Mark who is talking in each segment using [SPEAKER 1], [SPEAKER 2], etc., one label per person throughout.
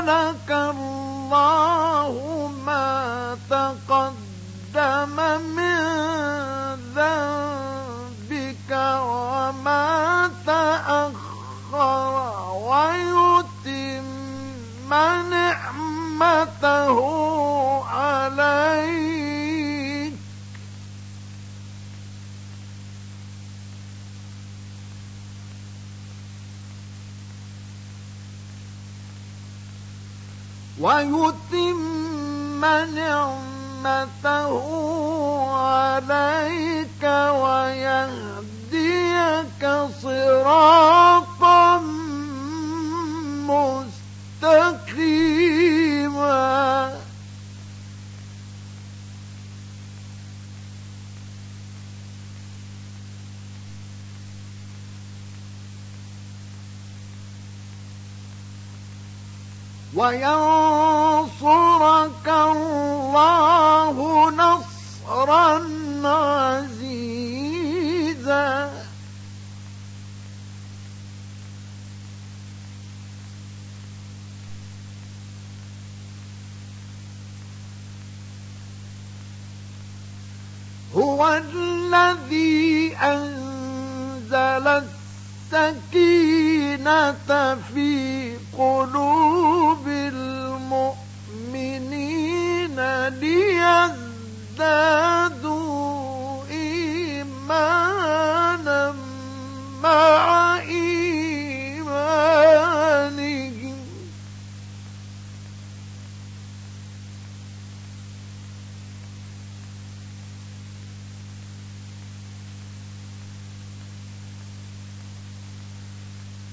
[SPEAKER 1] لك الله ما تقدم من ذنبك وما تأخر ويتم نعمته عليك. ويتم نعمته عليك ويهديك صراطا مستقيما وينصرك الله نصرا عزيزا. هو الذي أنزل السكينة في قلوب ليزدادوا إيمانا مع إيمانهم.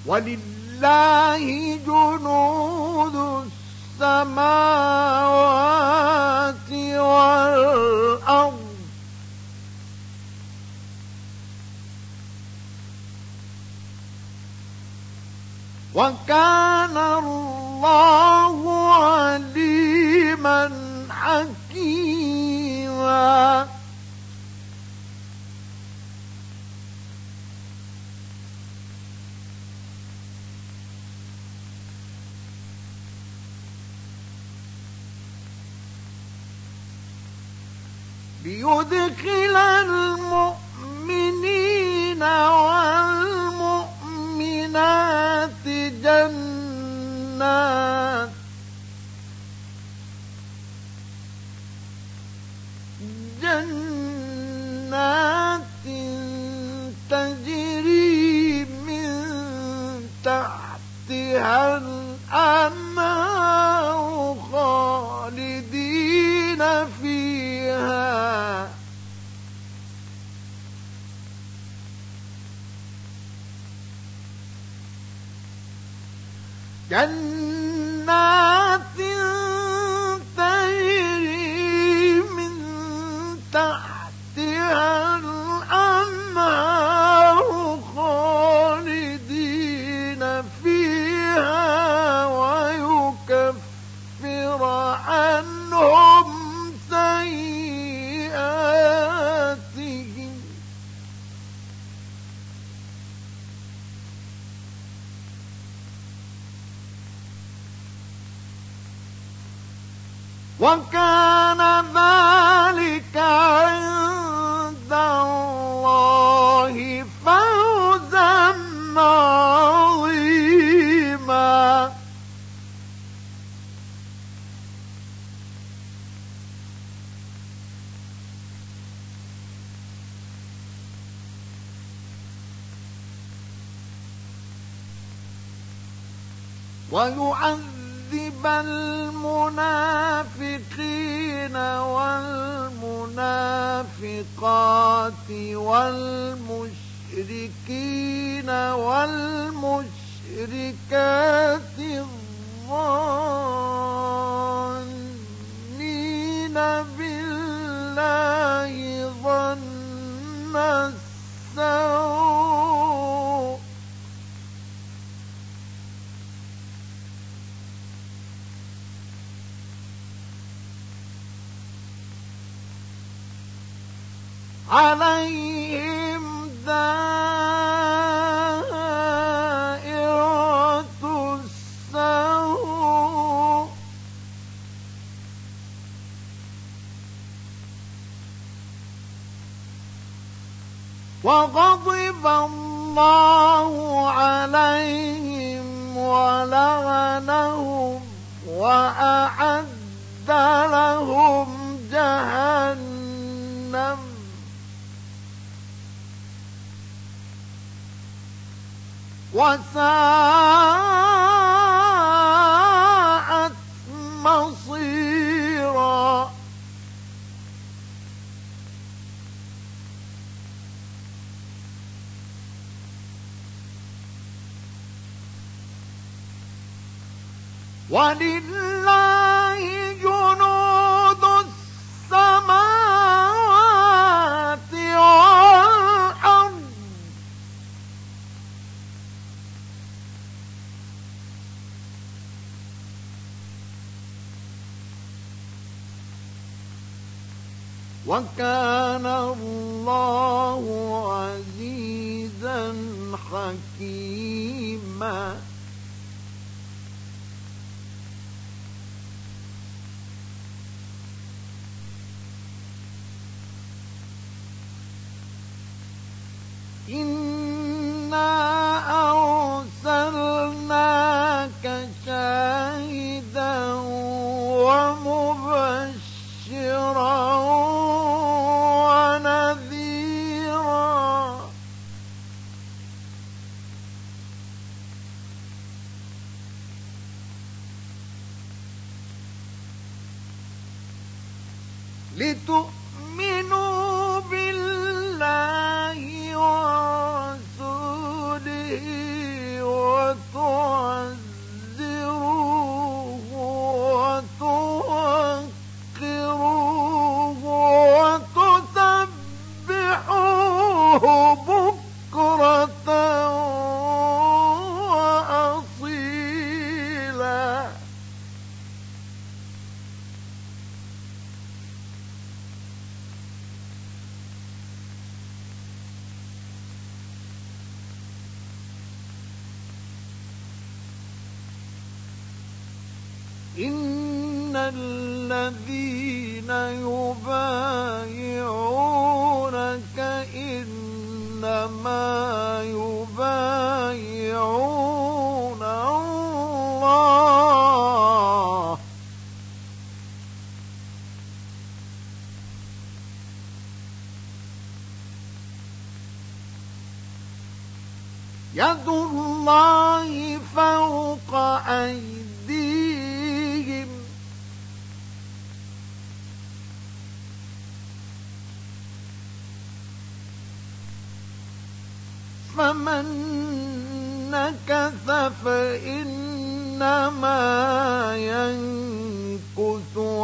[SPEAKER 1] ولله جنود وكان وكان ذلك عند الله فوزا عظيما. ويعذب والمشركين والمشركات الظانين بالله ظن السوء على عَسَى وكان الله عزيزا حكيما.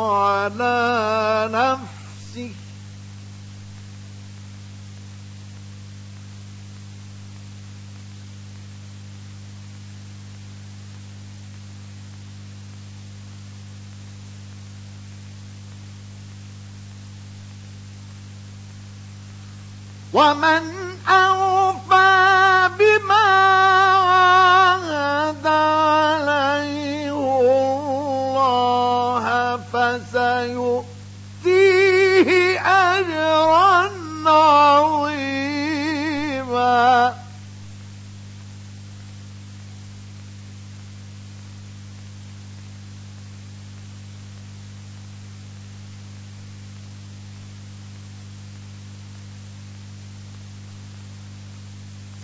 [SPEAKER 1] على نفسه ومن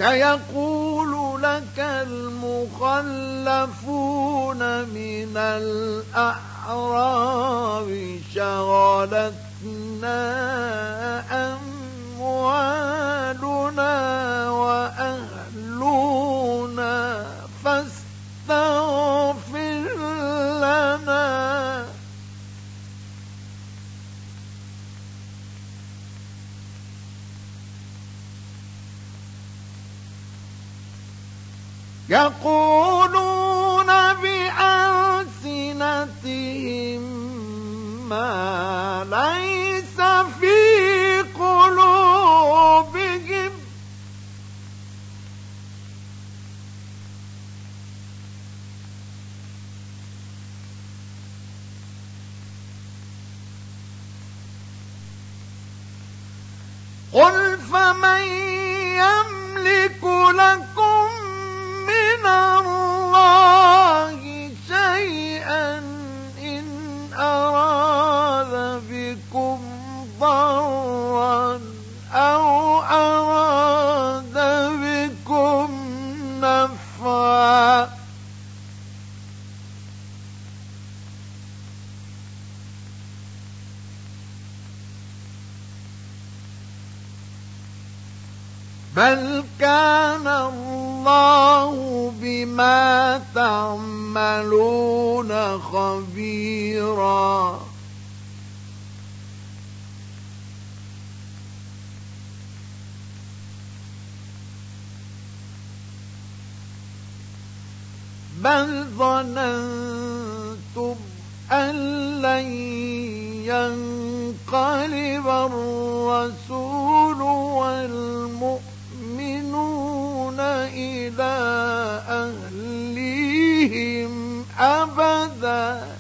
[SPEAKER 1] سيقول لك المخلفون من الأعراب شغلتنا أموالنا يقولون بألسنتهم ما ليس في قلوبهم. قل فمن يملك لك بل كان الله بما تعملون خبيرا؟ بل ظننتم أن لن ينقلب الرسول والمؤمنون أبدا.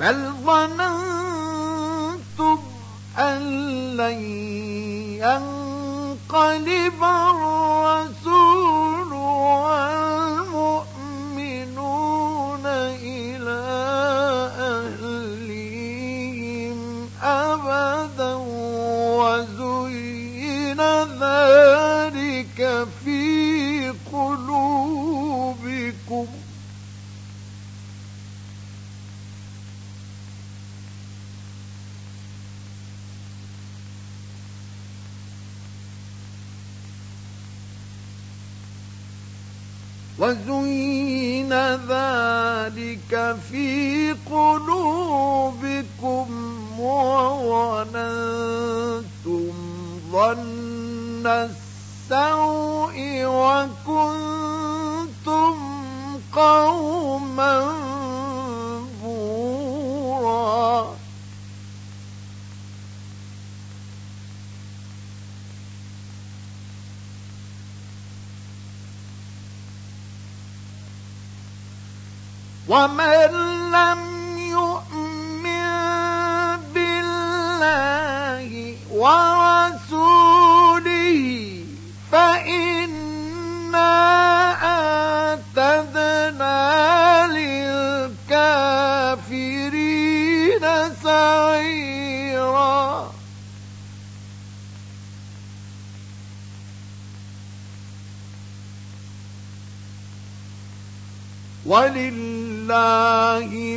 [SPEAKER 1] بل ظننتم أن لن ينقلب الرسول وزين ذلك في قلوبكم وظننتم ظن السوء وكنتم قوما ومن لم يؤمن بالله ورسوله فإنا أعتدنا للكافرين سعيرا ولله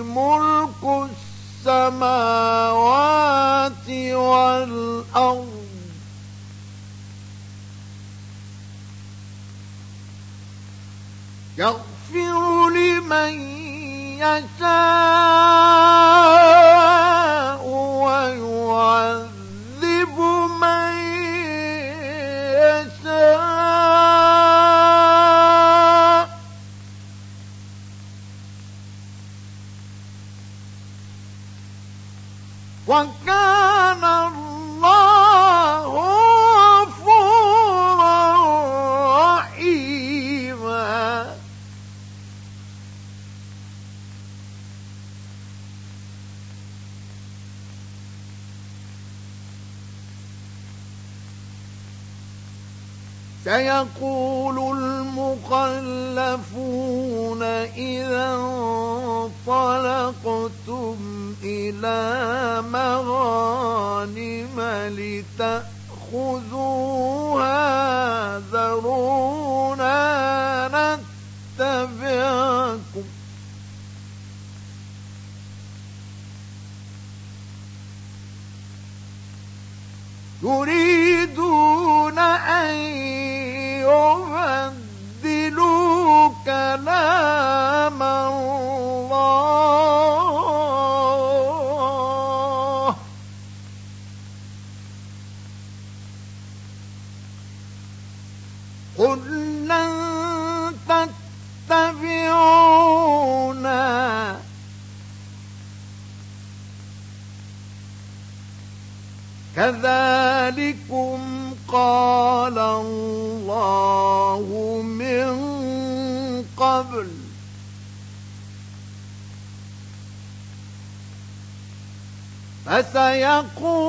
[SPEAKER 1] ملك السماوات والأرض. يغفر لمن يشاء. سيقول المخلفون إذا انطلقتم إلى مغانم لتأخذوها ذرونا نتبعكم. فسيقولون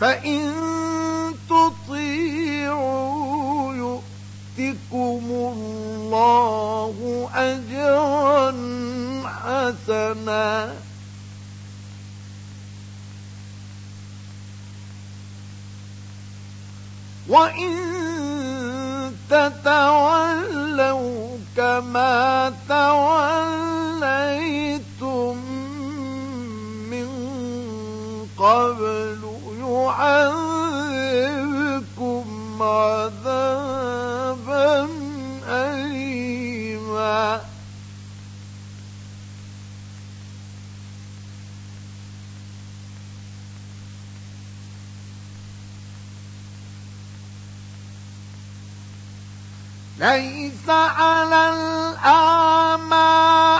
[SPEAKER 1] فإن تطيعوا يؤتكم الله أجرا حسنا. وإن تتولوا كما توليتم من قبل يعذبكم عذابا أليما. ليس على الأعمى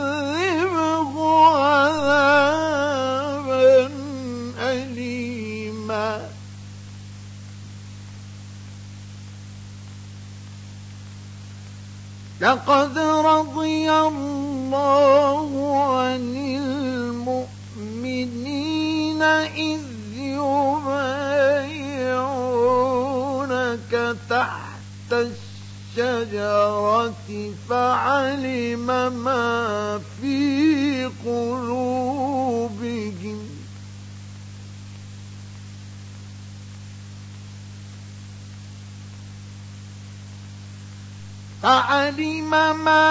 [SPEAKER 1] لقد ما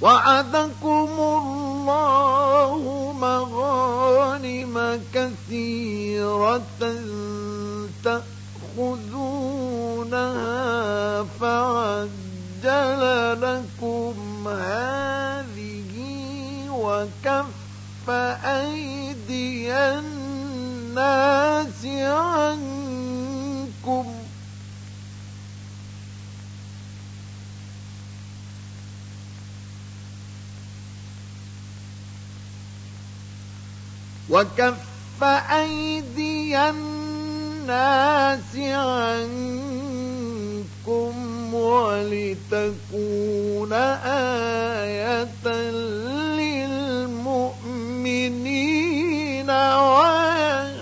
[SPEAKER 1] وعدكم الله مغانم كثيرة تأخذونها فعجل لكم هذه وكف أيدي الناس عنكم وكف أيدي الناس عنكم ولتكون آية للمؤمنين. ويهديكم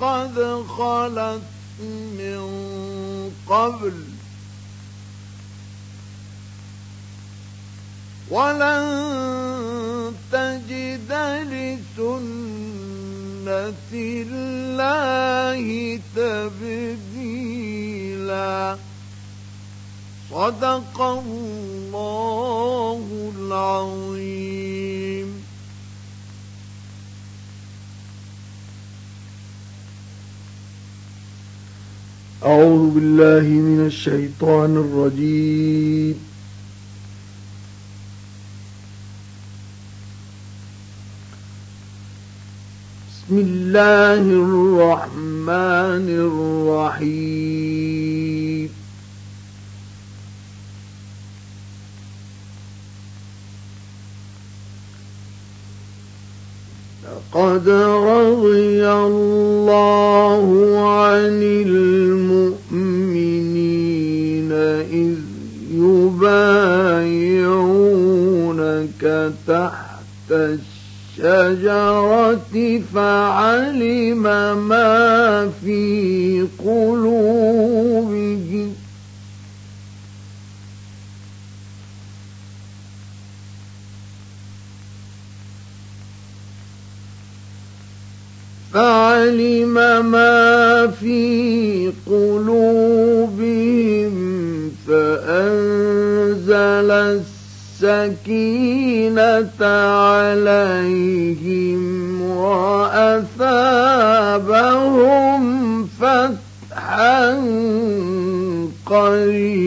[SPEAKER 1] قد خلت من قبل. ولن تجد لسنة الله تبديلا. صدق الله العظيم.
[SPEAKER 2] أعوذ بالله من الشيطان الرجيم. بسم الله الرحمن الرحيم. لقد رضي الله عن المؤمنين إذ يبايعونك تحت الشجرة فعلم ما في قلوبهم فعلم ما في قلوبهم فأنزل السكينة عليهم وأثابهم فتحا قريبا.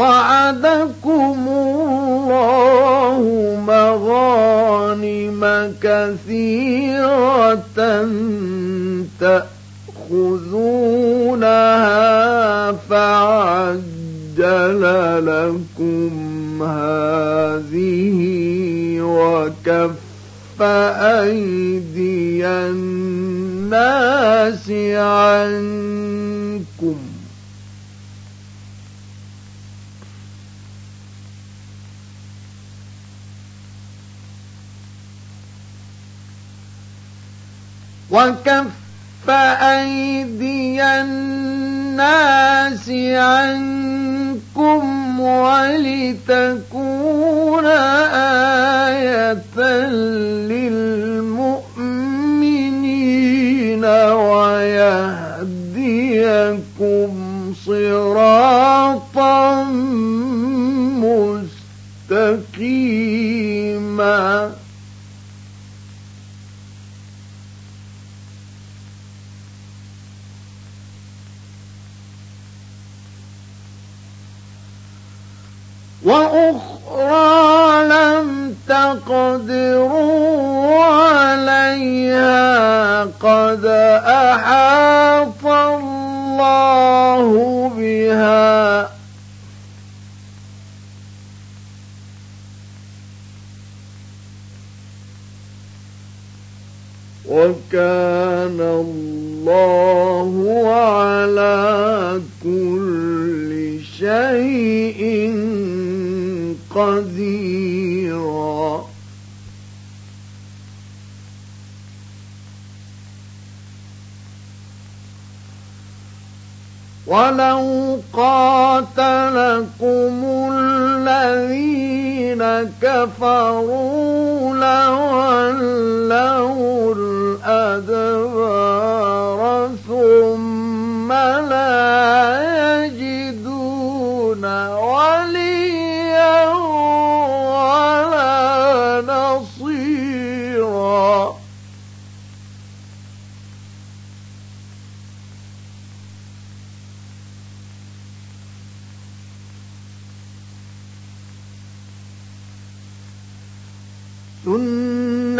[SPEAKER 2] وعدكم الله مغانم كثيرة تأخذونها فعجل لكم هذه وكف أيدي الناس عنكم وكف أيدي الناس عنكم ولتكون وأخرى كفروا لولوا الأدبار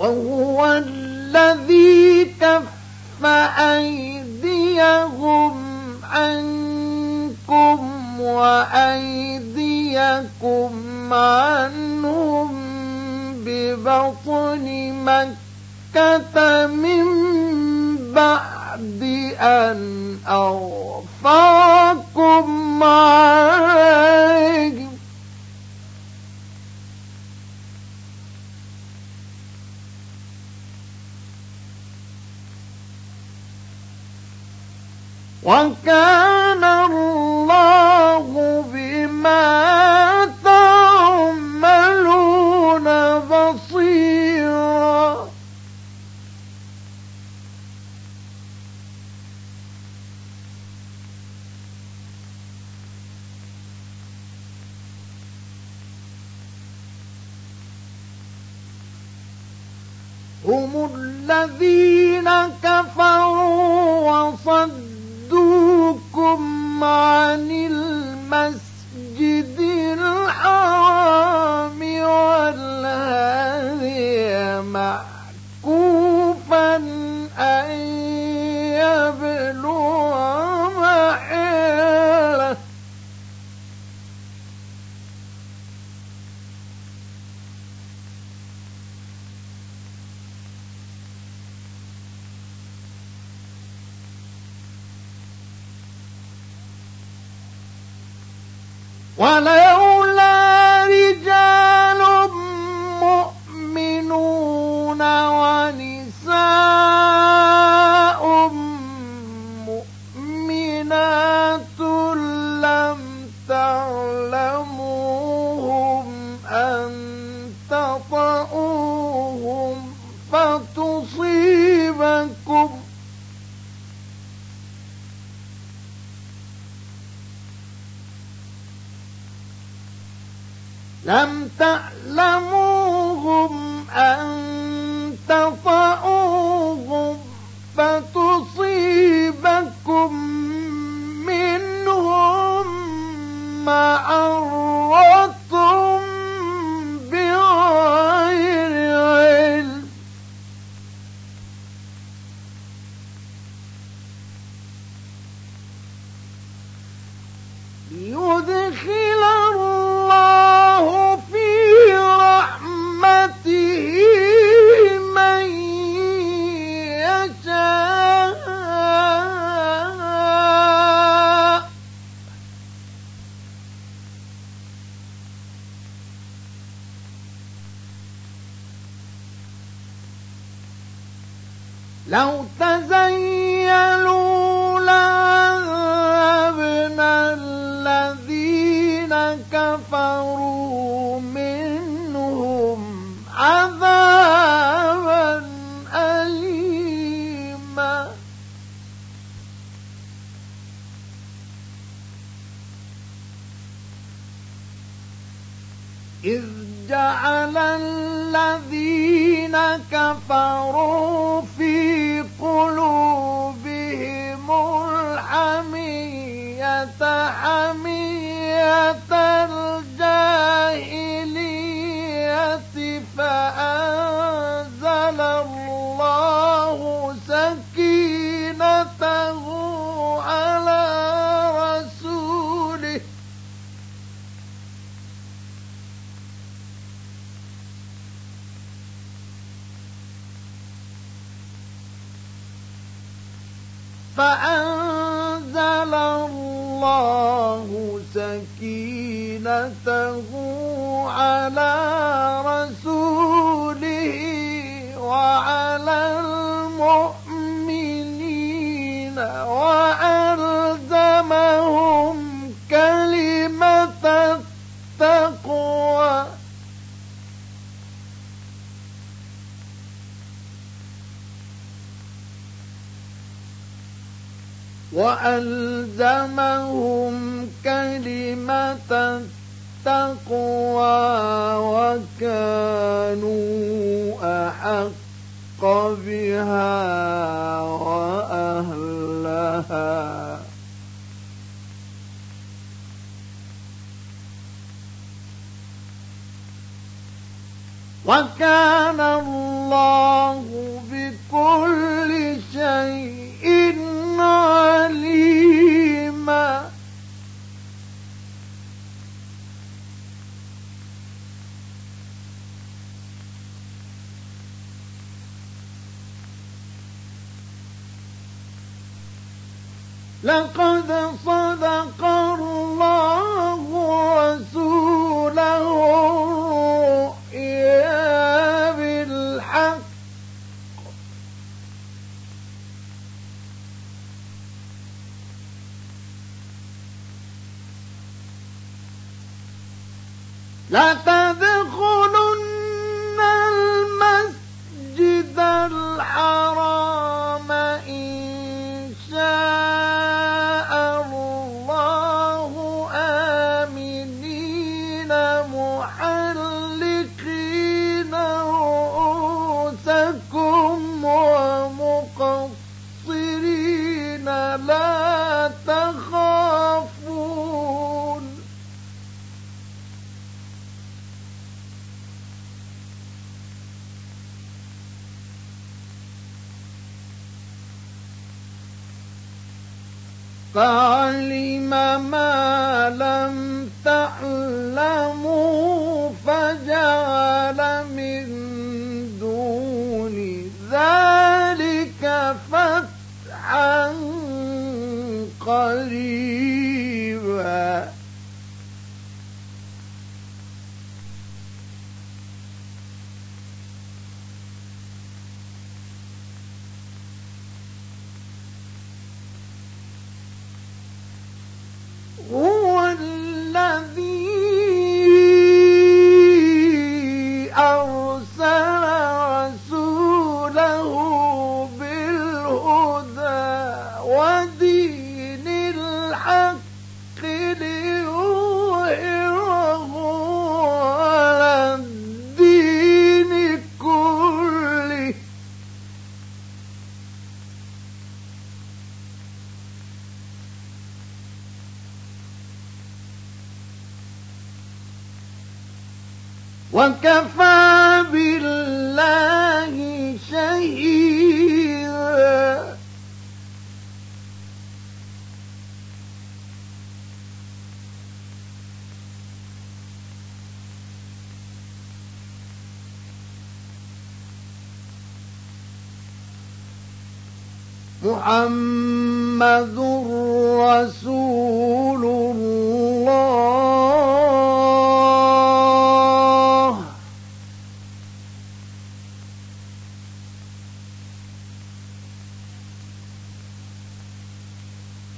[SPEAKER 2] وهو الذي كف أيديهم عنكم وأيديكم عنهم ببطن مكة من بعد أن أغفاكم عليهم وكان الله بما تعملون بصيرا. هم الذين كفروا وصدوكم عن المسجد الحرام والهادي معكوفا يدخل نعمته على رسوله وعلى المؤمنين وألزمهم كلمة التقوى. وألزمهم كلمة التقوى وكانوا أحق بها وأهلها. وكان الله بكل لقد صدق فعلم ما لم تعلموا فجعل من دون ذلك فتحا قريبا. محمد رسول الله.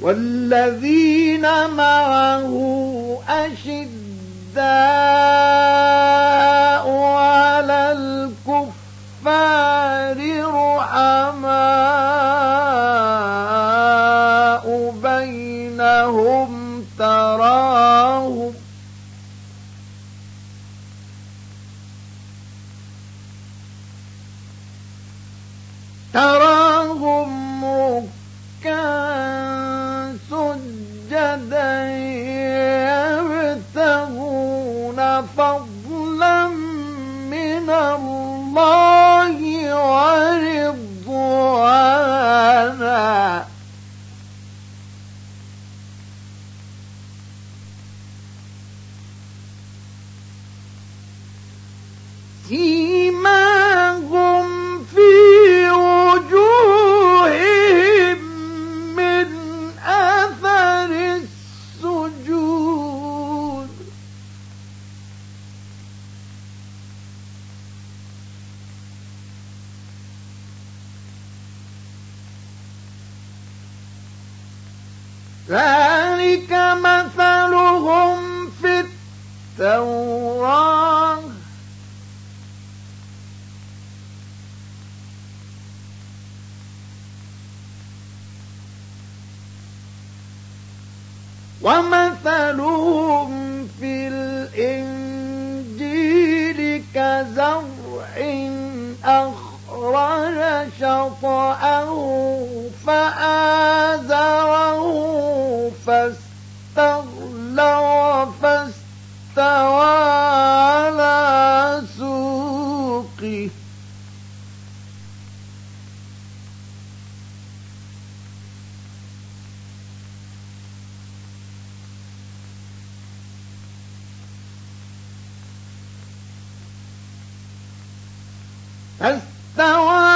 [SPEAKER 2] والذين معه أشداء على الكفار رحم see فاستوى